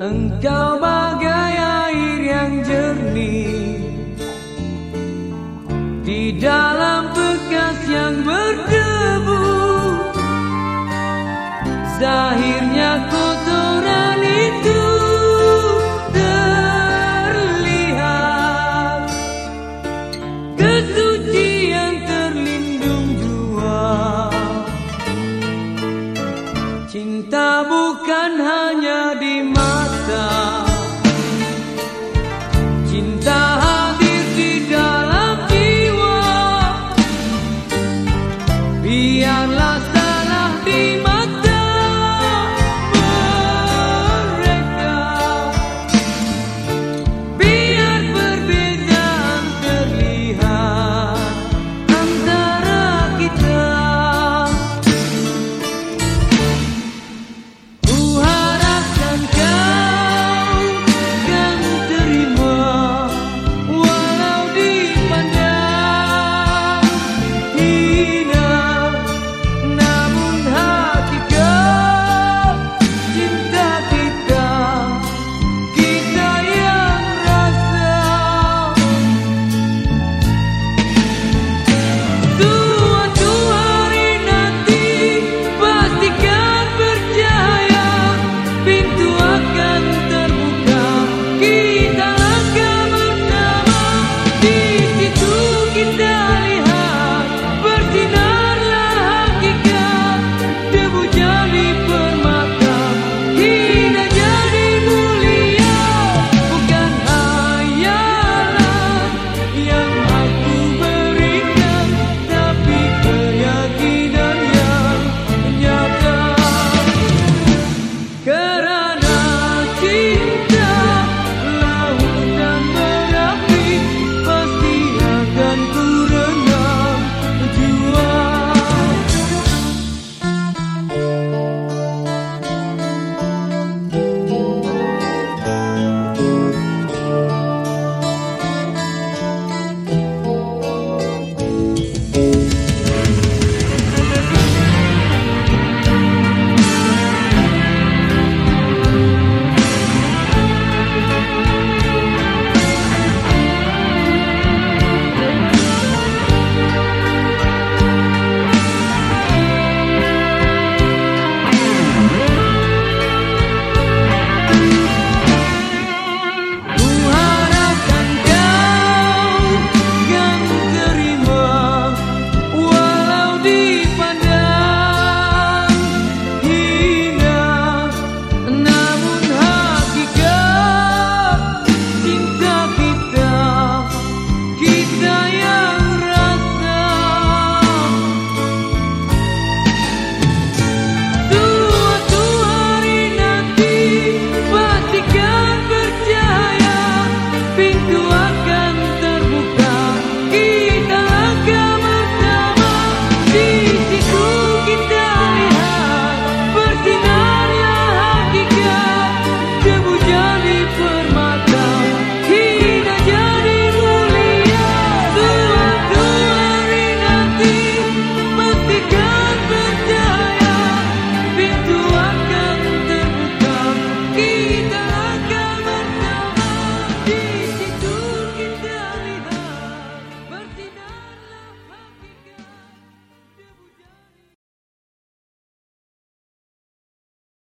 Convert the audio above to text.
Engkau bagai air yang jernih. Di dalam bekas yang berdebu Zahirnya ku